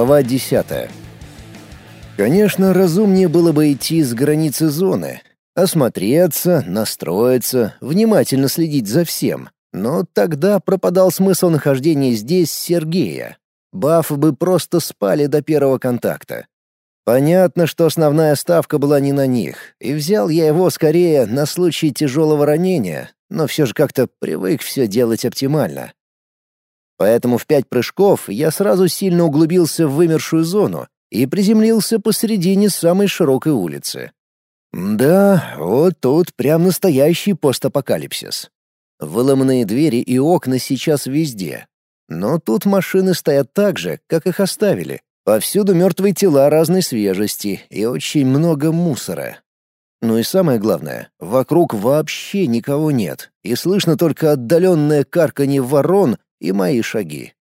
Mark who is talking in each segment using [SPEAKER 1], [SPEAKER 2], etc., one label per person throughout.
[SPEAKER 1] Глава 10. Конечно, разумнее было бы идти с границы зоны, осмотреться, настроиться, внимательно следить за всем. Но тогда пропадал смысл нахождения здесь Сергея. Бафы бы просто спали до первого контакта. Понятно, что основная ставка была не на них, и взял я его скорее на случай тяжелого ранения, но все же как-то привык все делать оптимально. Поэтому в пять прыжков я сразу сильно углубился в вымершую зону и приземлился посередине самой широкой улицы. Да, вот тут прям настоящий постапокалипсис. Выломанные двери и окна сейчас везде. Но тут машины стоят так же, как их оставили. Повсюду мертвые тела разной свежести и очень много мусора. Ну и самое главное, вокруг вообще никого нет, и слышно только отдаленное карканье ворон и мои шаги.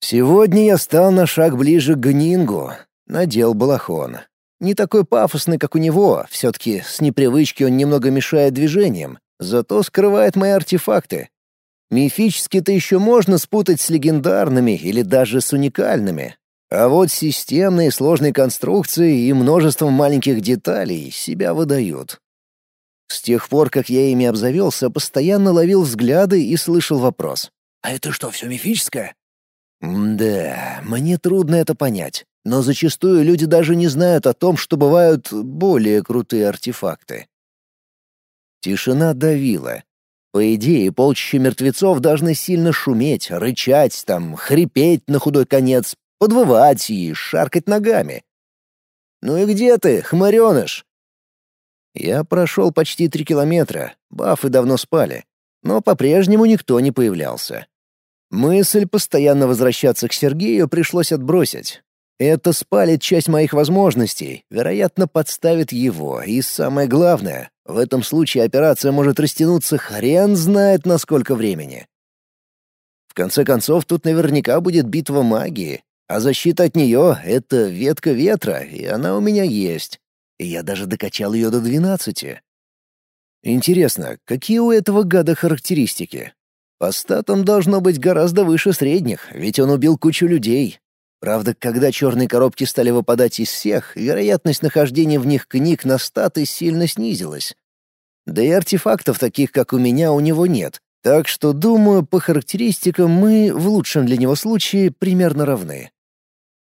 [SPEAKER 1] Сегодня я стал на шаг ближе к Гнингу, надел балахон. Не такой пафосный, как у него, все-таки с непривычки он немного мешает движениям, зато скрывает мои артефакты. Мифически-то еще можно спутать с легендарными или даже с уникальными. А вот системные сложные конструкции и множеством маленьких деталей себя выдают. С тех пор, как я ими обзавелся, постоянно ловил взгляды и слышал вопрос. А это что, все мифическое? Да, мне трудно это понять. Но зачастую люди даже не знают о том, что бывают более крутые артефакты. Тишина давила. По идее, полчища мертвецов должны сильно шуметь, рычать, там, хрипеть на худой конец, подвывать и шаркать ногами. «Ну и где ты, хмареныш?» Я прошел почти три километра, бафы давно спали но по-прежнему никто не появлялся. Мысль постоянно возвращаться к Сергею пришлось отбросить. Это спалит часть моих возможностей, вероятно, подставит его, и самое главное, в этом случае операция может растянуться хрен знает на сколько времени. В конце концов, тут наверняка будет битва магии, а защита от нее — это ветка ветра, и она у меня есть. И я даже докачал ее до двенадцати. Интересно, какие у этого гада характеристики? По статам должно быть гораздо выше средних, ведь он убил кучу людей. Правда, когда черные коробки стали выпадать из всех, вероятность нахождения в них книг на статы сильно снизилась. Да и артефактов таких, как у меня, у него нет. Так что, думаю, по характеристикам мы, в лучшем для него случае, примерно равны.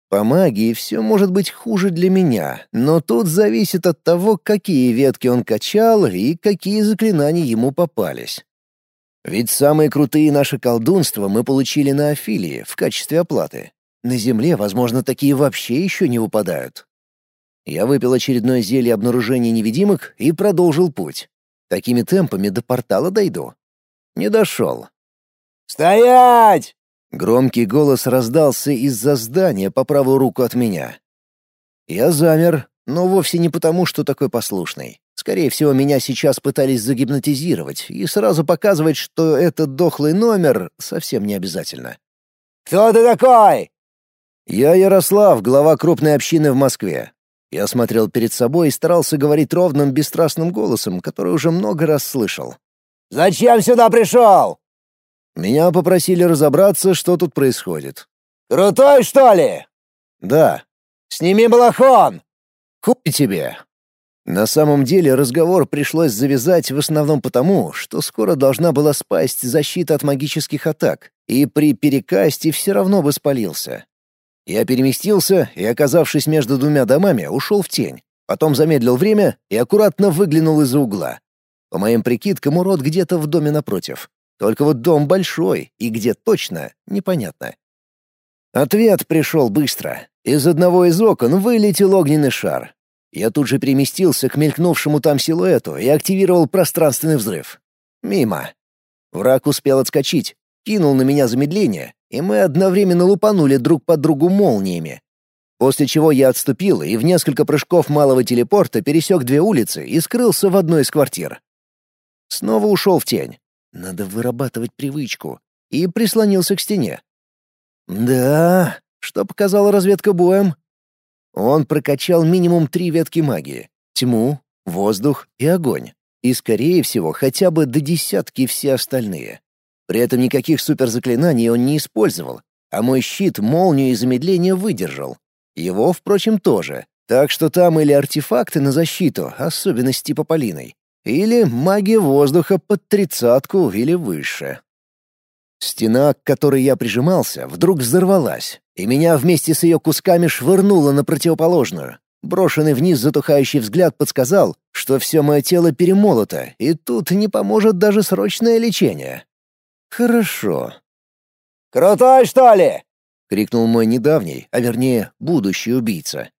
[SPEAKER 1] По магии все может быть хуже для меня, но тут зависит от того, какие ветки он качал и какие заклинания ему попались. Ведь самые крутые наши колдунства мы получили на Афилии в качестве оплаты. На Земле, возможно, такие вообще еще не выпадают. Я выпил очередное зелье обнаружения невидимок и продолжил путь. Такими темпами до портала дойду. Не дошел. «Стоять!» Громкий голос раздался из-за здания по правую руку от меня. Я замер, но вовсе не потому, что такой послушный. Скорее всего, меня сейчас пытались загипнотизировать и сразу показывать, что этот дохлый номер совсем не обязательно. «Кто ты такой?» «Я Ярослав, глава крупной общины в Москве». Я смотрел перед собой и старался говорить ровным, бесстрастным голосом, который уже много раз слышал. «Зачем сюда пришел?» Меня попросили разобраться, что тут происходит. «Крутой, что ли?» «Да». «Сними балахон!» «Хуй тебе!» На самом деле разговор пришлось завязать в основном потому, что скоро должна была спасть защита от магических атак, и при перекасте все равно бы спалился. Я переместился и, оказавшись между двумя домами, ушел в тень. Потом замедлил время и аккуратно выглянул из-за угла. По моим прикидкам, урод где-то в доме напротив. Только вот дом большой, и где точно, непонятно. Ответ пришел быстро. Из одного из окон вылетел огненный шар. Я тут же переместился к мелькнувшему там силуэту и активировал пространственный взрыв. Мимо. Враг успел отскочить, кинул на меня замедление, и мы одновременно лупанули друг под другу молниями. После чего я отступил и в несколько прыжков малого телепорта пересек две улицы и скрылся в одной из квартир. Снова ушел в тень. Надо вырабатывать привычку. И прислонился к стене. Да, что показала разведка боем? Он прокачал минимум три ветки магии. Тьму, воздух и огонь. И, скорее всего, хотя бы до десятки все остальные. При этом никаких суперзаклинаний он не использовал, а мой щит молнию и замедление выдержал. Его, впрочем, тоже. Так что там или артефакты на защиту, особенности типа Полиной, или магия воздуха под тридцатку или выше. Стена, к которой я прижимался, вдруг взорвалась, и меня вместе с ее кусками швырнуло на противоположную. Брошенный вниз затухающий взгляд подсказал, что все мое тело перемолото, и тут не поможет даже срочное лечение. Хорошо.
[SPEAKER 2] «Крутой, что ли?»
[SPEAKER 1] — крикнул мой недавний, а вернее, будущий убийца.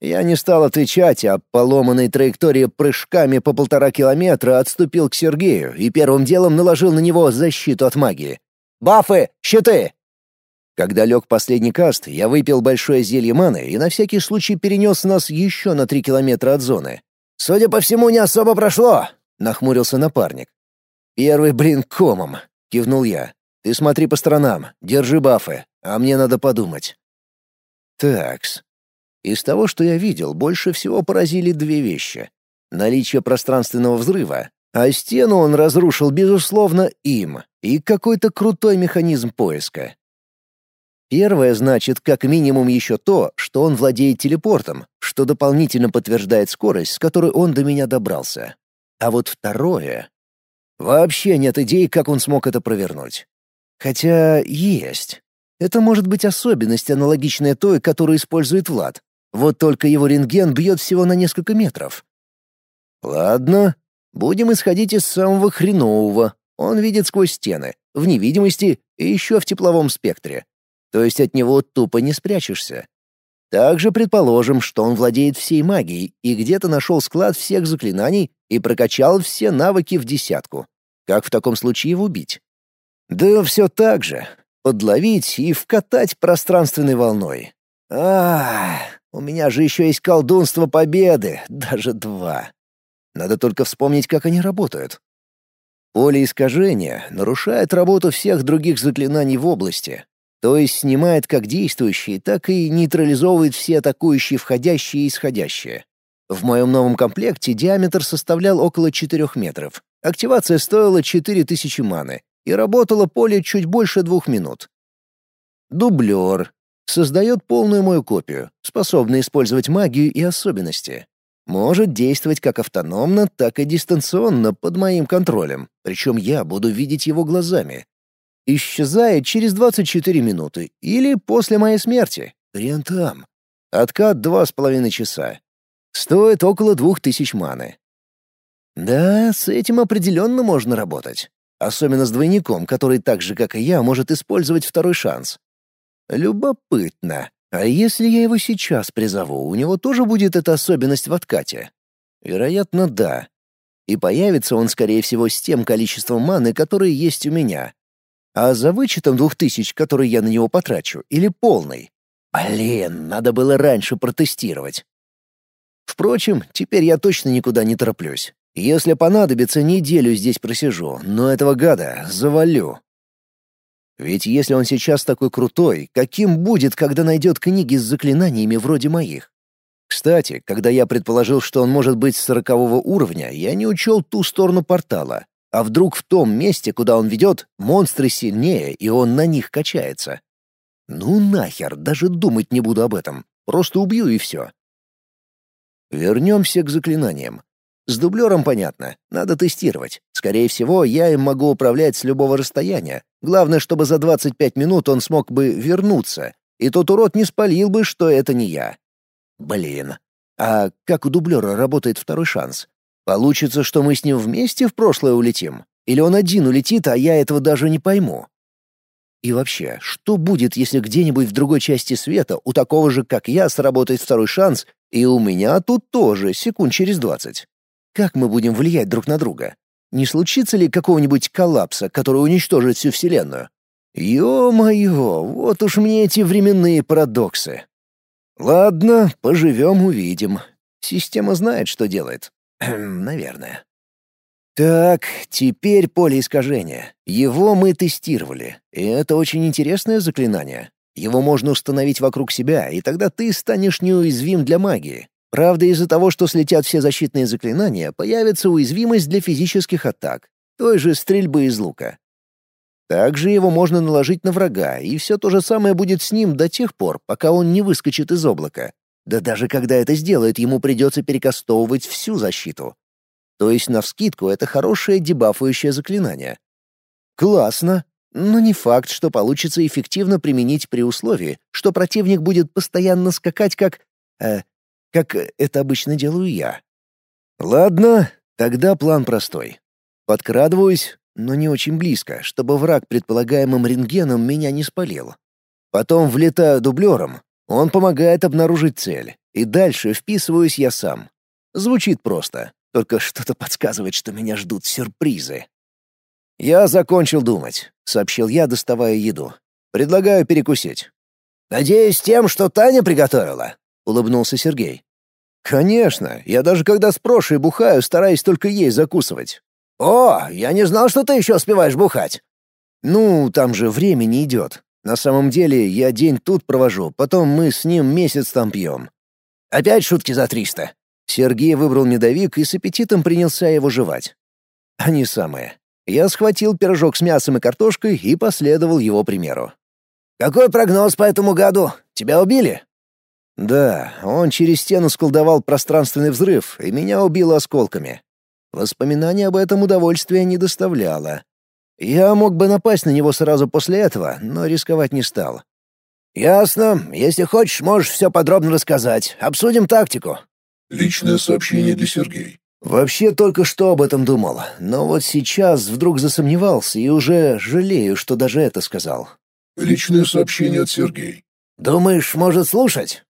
[SPEAKER 1] Я не стал отвечать, а по ломаной траектории прыжками по полтора километра отступил к Сергею и первым делом наложил на него защиту от магии. «Бафы! Щиты!» Когда лег последний каст, я выпил большое зелье маны и на всякий случай перенес нас еще на три километра от зоны. «Судя по всему, не особо прошло», — нахмурился напарник. «Первый блин комом», — кивнул я. «Ты смотри по сторонам, держи бафы, а мне надо подумать». Такс. Из того, что я видел, больше всего поразили две вещи. Наличие пространственного взрыва, а стену он разрушил, безусловно, им, и какой-то крутой механизм поиска. Первое значит как минимум еще то, что он владеет телепортом, что дополнительно подтверждает скорость, с которой он до меня добрался. А вот второе... Вообще нет идей, как он смог это провернуть. Хотя есть. Это может быть особенность, аналогичная той, которую использует Влад. Вот только его рентген бьет всего на несколько метров. Ладно, будем исходить из самого хренового. Он видит сквозь стены, в невидимости и еще в тепловом спектре то есть от него тупо не спрячешься. Также предположим, что он владеет всей магией и где-то нашел склад всех заклинаний и прокачал все навыки в десятку. Как в таком случае его убить? Да все так же. Подловить и вкатать пространственной волной. А, у меня же еще есть колдунство победы, даже два. Надо только вспомнить, как они работают. Поле искажения нарушает работу всех других заклинаний в области, то есть снимает как действующие, так и нейтрализовывает все атакующие входящие и исходящие. В моем новом комплекте диаметр составлял около 4 метров. Активация стоила 4000 маны, и работало поле чуть больше двух минут. Дублер. Создает полную мою копию, способный использовать магию и особенности. Может действовать как автономно, так и дистанционно под моим контролем, причем я буду видеть его глазами, Исчезает через 24 минуты или после моей смерти. Хрен там. Откат два с половиной часа. Стоит около двух тысяч маны. Да, с этим определенно можно работать. Особенно с двойником, который так же, как и я, может использовать второй шанс. Любопытно. А если я его сейчас призову, у него тоже будет эта особенность в откате? Вероятно, да. И появится он, скорее всего, с тем количеством маны, которое есть у меня, а за вычетом двух тысяч, которые я на него потрачу, или полный? Блин, надо было раньше протестировать. Впрочем, теперь я точно никуда не тороплюсь. Если понадобится, неделю здесь просижу, но этого гада завалю. Ведь если он сейчас такой крутой, каким будет, когда найдет книги с заклинаниями вроде моих? Кстати, когда я предположил, что он может быть сорокового уровня, я не учел ту сторону портала. А вдруг в том месте, куда он ведет, монстры сильнее, и он на них качается? Ну нахер, даже думать не буду об этом. Просто убью и все. Вернемся к заклинаниям. С дублером понятно, надо тестировать. Скорее всего, я им могу управлять с любого расстояния. Главное, чтобы за 25 минут он смог бы вернуться, и тот урод не спалил бы, что это не я. Блин. А как у дублера работает второй шанс? Получится, что мы с ним вместе в прошлое улетим? Или он один улетит, а я этого даже не пойму? И вообще, что будет, если где-нибудь в другой части света у такого же, как я, сработает второй шанс, и у меня тут тоже, секунд через двадцать? Как мы будем влиять друг на друга? Не случится ли какого-нибудь коллапса, который уничтожит всю Вселенную? Ё-моё, вот уж мне эти временные парадоксы. Ладно, поживем-увидим. Система знает, что делает. Наверное. Так, теперь поле искажения. Его мы тестировали, и это очень интересное заклинание. Его можно установить вокруг себя, и тогда ты станешь неуязвим для магии. Правда, из-за того, что слетят все защитные заклинания, появится уязвимость для физических атак, той же стрельбы из лука. Также его можно наложить на врага, и все то же самое будет с ним до тех пор, пока он не выскочит из облака. Да даже когда это сделает, ему придется перекастовывать всю защиту. То есть, навскидку, это хорошее дебафующее заклинание. Классно, но не факт, что получится эффективно применить при условии, что противник будет постоянно скакать как... Э, как это обычно делаю я. Ладно, тогда план простой. Подкрадываюсь, но не очень близко, чтобы враг предполагаемым рентгеном меня не спалил. Потом влетаю дублером, он помогает обнаружить цель, и дальше вписываюсь я сам. Звучит просто, только что-то подсказывает, что меня ждут сюрпризы. «Я закончил думать», — сообщил я, доставая еду. «Предлагаю перекусить».
[SPEAKER 2] «Надеюсь, тем, что Таня приготовила?»
[SPEAKER 1] — улыбнулся Сергей. «Конечно. Я даже когда с Прошей бухаю, стараюсь только ей закусывать.
[SPEAKER 2] «О, я не знал, что ты еще успеваешь бухать».
[SPEAKER 1] «Ну, там же время не идет. На самом деле, я день тут провожу, потом мы с ним месяц там пьем».
[SPEAKER 2] «Опять шутки за триста?»
[SPEAKER 1] Сергей выбрал медовик и с аппетитом принялся его жевать. Они самые. Я схватил пирожок с мясом и картошкой и последовал его примеру.
[SPEAKER 2] «Какой прогноз по этому году? Тебя убили?»
[SPEAKER 1] «Да, он через стену сколдовал пространственный взрыв, и меня убило осколками. Воспоминание об этом удовольствия не доставляло. Я мог бы напасть на него сразу после этого, но рисковать не стал.
[SPEAKER 2] «Ясно. Если хочешь, можешь все подробно рассказать. Обсудим тактику».
[SPEAKER 3] Личное сообщение для Сергея.
[SPEAKER 1] Вообще только что об этом думал, но вот сейчас вдруг засомневался и уже жалею, что даже это сказал.
[SPEAKER 3] Личное сообщение от Сергея.
[SPEAKER 2] «Думаешь, может слушать?»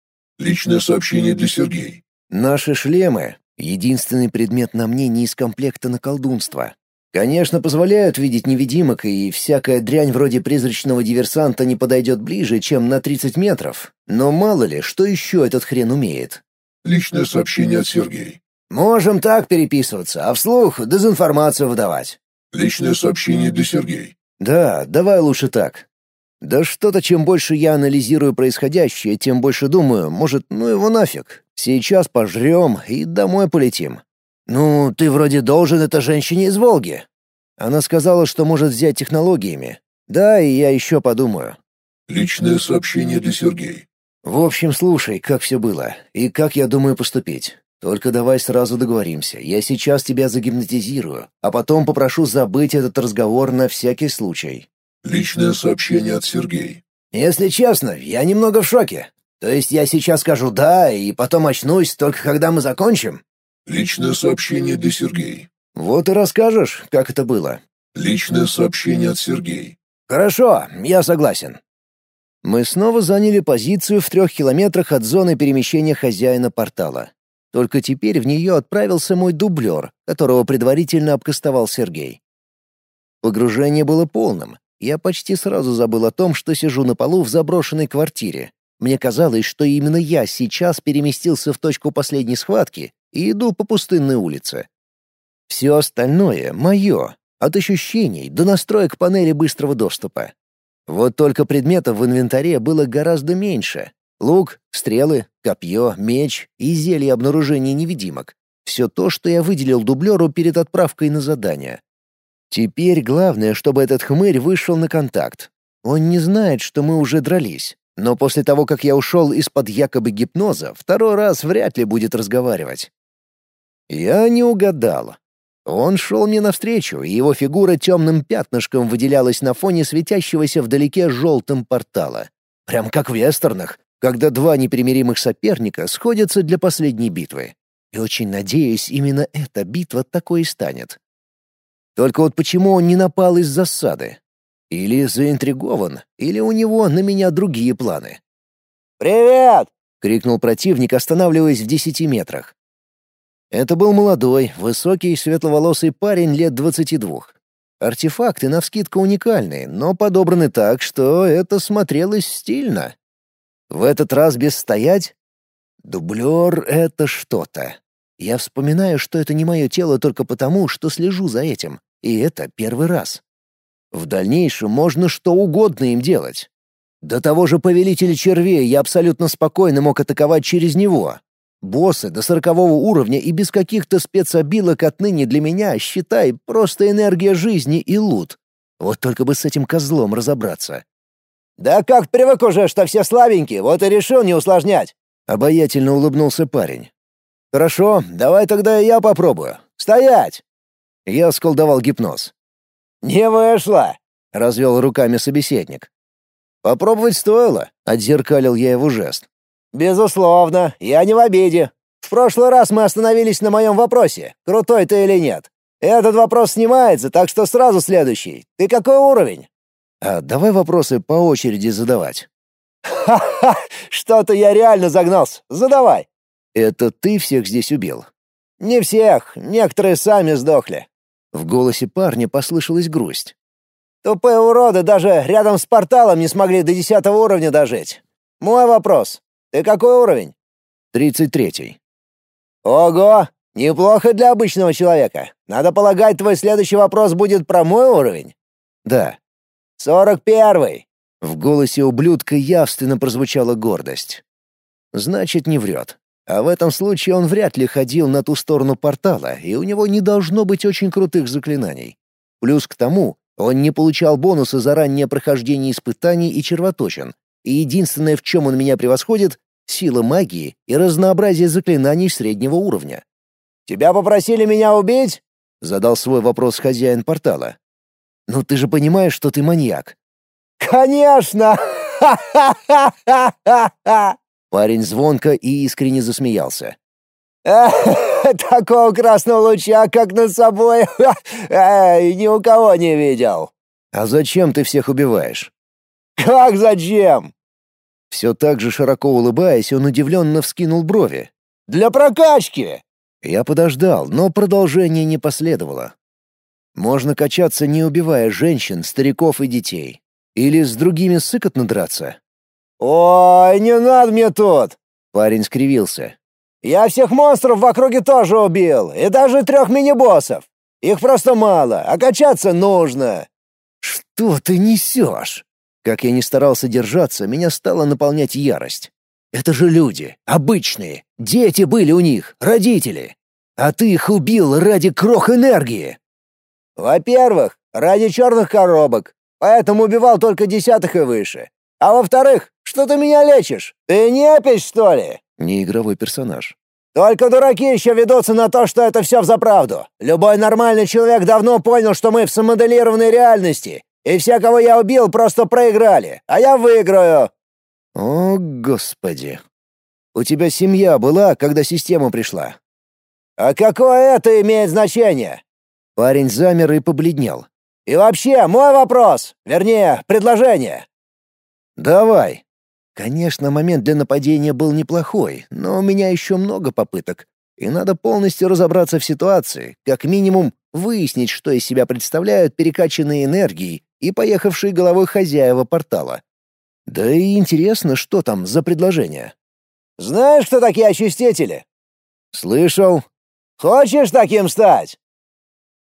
[SPEAKER 3] Личное сообщение для Сергея.
[SPEAKER 1] Наши шлемы Единственный предмет на мне не из комплекта на колдунство. Конечно, позволяют видеть невидимок, и всякая дрянь вроде призрачного диверсанта не подойдет ближе, чем на 30 метров. Но мало ли, что еще этот хрен умеет.
[SPEAKER 3] Личное сообщение от Сергея.
[SPEAKER 2] Можем так переписываться, а вслух дезинформацию выдавать.
[SPEAKER 3] Личное сообщение для Сергея.
[SPEAKER 1] Да, давай лучше так. Да что-то, чем больше я анализирую происходящее, тем больше думаю, может, ну его нафиг. Сейчас пожрем и домой полетим.
[SPEAKER 2] Ну, ты вроде должен это женщине из Волги.
[SPEAKER 1] Она сказала, что может взять технологиями. Да, и я еще подумаю.
[SPEAKER 3] Личное сообщение для Сергея.
[SPEAKER 1] В общем, слушай, как все было, и как я думаю поступить. Только давай сразу договоримся. Я сейчас тебя загипнотизирую, а потом попрошу забыть этот разговор на всякий случай.
[SPEAKER 3] Личное сообщение от Сергея.
[SPEAKER 2] Если честно, я немного в шоке. То есть я сейчас скажу «да» и потом очнусь только когда мы закончим?
[SPEAKER 3] Личное сообщение для Сергея.
[SPEAKER 1] Вот и расскажешь, как это было.
[SPEAKER 3] Личное сообщение от Сергея.
[SPEAKER 2] Хорошо, я согласен.
[SPEAKER 1] Мы снова заняли позицию в трех километрах от зоны перемещения хозяина портала. Только теперь в нее отправился мой дублер, которого предварительно обкастовал Сергей. Погружение было полным, я почти сразу забыл о том, что сижу на полу в заброшенной квартире. Мне казалось, что именно я сейчас переместился в точку последней схватки и иду по пустынной улице. Все остальное — мое, от ощущений до настроек панели быстрого доступа. Вот только предметов в инвентаре было гораздо меньше. Лук, стрелы, копье, меч и зелье обнаружения невидимок. Все то, что я выделил дублеру перед отправкой на задание. Теперь главное, чтобы этот хмырь вышел на контакт. Он не знает, что мы уже дрались. Но после того, как я ушел из-под якобы гипноза, второй раз вряд ли будет разговаривать. Я не угадал. Он шел мне навстречу, и его фигура темным пятнышком выделялась на фоне светящегося вдалеке желтым портала. Прям как в вестернах, когда два непримиримых соперника сходятся для последней битвы. И очень надеюсь, именно эта битва такой и станет. Только вот почему он не напал из засады? Или заинтригован, или у него на меня другие планы.
[SPEAKER 2] «Привет!»
[SPEAKER 1] — крикнул противник, останавливаясь в десяти метрах. Это был молодой, высокий, светловолосый парень лет двадцати двух. Артефакты навскидку уникальные, но подобраны так, что это смотрелось стильно. В этот раз без стоять? Дублер — это что-то. Я вспоминаю, что это не мое тело только потому, что слежу за этим. И это первый раз. В дальнейшем можно что угодно им делать. До того же повелителя червей я абсолютно спокойно мог атаковать через него. Боссы до сорокового уровня и без каких-то спецобилок отныне для меня, считай, просто энергия жизни и лут. Вот только бы с этим козлом разобраться.
[SPEAKER 2] «Да как привык уже, что все слабенькие, вот и решил не усложнять!»
[SPEAKER 1] Обаятельно улыбнулся парень.
[SPEAKER 2] «Хорошо, давай тогда я попробую. Стоять!»
[SPEAKER 1] Я сколдовал гипноз.
[SPEAKER 2] «Не вышло!»
[SPEAKER 1] — развел руками собеседник. «Попробовать стоило», — отзеркалил я его жест.
[SPEAKER 2] «Безусловно, я не в обиде. В прошлый раз мы остановились на моем вопросе, крутой ты или нет. Этот вопрос снимается, так что сразу следующий. Ты какой уровень?»
[SPEAKER 1] «А давай вопросы по очереди задавать».
[SPEAKER 2] «Ха-ха! Что-то я реально загнался. Задавай!»
[SPEAKER 1] «Это ты всех здесь убил?»
[SPEAKER 2] «Не всех. Некоторые сами сдохли».
[SPEAKER 1] В голосе парня послышалась грусть.
[SPEAKER 2] «Тупые уроды даже рядом с порталом не смогли до десятого уровня дожить. Мой вопрос. Ты какой уровень?»
[SPEAKER 1] «Тридцать третий».
[SPEAKER 2] «Ого! Неплохо для обычного человека. Надо полагать, твой следующий вопрос будет про мой уровень?»
[SPEAKER 1] «Да».
[SPEAKER 2] «Сорок первый».
[SPEAKER 1] В голосе ублюдка явственно прозвучала гордость. «Значит, не врет. А в этом случае он вряд ли ходил на ту сторону портала, и у него не должно быть очень крутых заклинаний. Плюс к тому, он не получал бонусы за раннее прохождение испытаний и червоточин, и единственное, в чем он меня превосходит — сила магии и разнообразие заклинаний среднего уровня.
[SPEAKER 2] «Тебя попросили меня убить?»
[SPEAKER 1] — задал свой вопрос хозяин портала. «Ну ты же понимаешь, что ты маньяк».
[SPEAKER 2] «Конечно! Ха-ха-ха-ха-ха!»
[SPEAKER 1] Парень звонко и искренне засмеялся.
[SPEAKER 2] «Такого красного луча, как над собой, ни у кого не видел».
[SPEAKER 1] «А зачем ты всех убиваешь?»
[SPEAKER 2] «Как зачем?»
[SPEAKER 1] Все так же широко улыбаясь, он удивленно вскинул брови.
[SPEAKER 2] «Для прокачки!»
[SPEAKER 1] Я подождал, но продолжение не последовало. Можно качаться, не убивая женщин, стариков и детей. Или с другими сыкотно драться.
[SPEAKER 2] «Ой, не надо мне тут!»
[SPEAKER 1] Парень скривился.
[SPEAKER 2] «Я всех монстров в округе тоже убил, и даже трех мини-боссов. Их просто мало, а качаться нужно».
[SPEAKER 1] «Что ты несешь?» Как я не старался держаться, меня стала наполнять ярость. «Это же люди, обычные. Дети были у них, родители. А ты их убил ради крох энергии».
[SPEAKER 2] «Во-первых, ради черных коробок, поэтому убивал только десятых и выше. А во-вторых, что ты меня лечишь? Ты непись, что ли?»
[SPEAKER 1] Не игровой персонаж.
[SPEAKER 2] «Только дураки еще ведутся на то, что это все взаправду. Любой нормальный человек давно понял, что мы в самоделированной реальности, и все, кого я убил, просто проиграли, а я выиграю».
[SPEAKER 1] «О, Господи! У тебя семья была, когда система пришла?»
[SPEAKER 2] «А какое это имеет значение?»
[SPEAKER 1] Парень замер и побледнел.
[SPEAKER 2] «И вообще, мой вопрос, вернее, предложение.
[SPEAKER 1] «Давай». Конечно, момент для нападения был неплохой, но у меня еще много попыток, и надо полностью разобраться в ситуации, как минимум выяснить, что из себя представляют перекачанные энергией и поехавшие головой хозяева портала. Да и интересно, что там за предложение.
[SPEAKER 2] «Знаешь, кто такие очистители?»
[SPEAKER 1] «Слышал».
[SPEAKER 2] «Хочешь таким стать?»